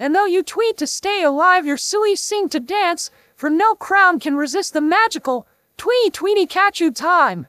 And though you tweet to stay alive, your silly sing to dance, for no crown can resist the magical tweety tweety catch you time.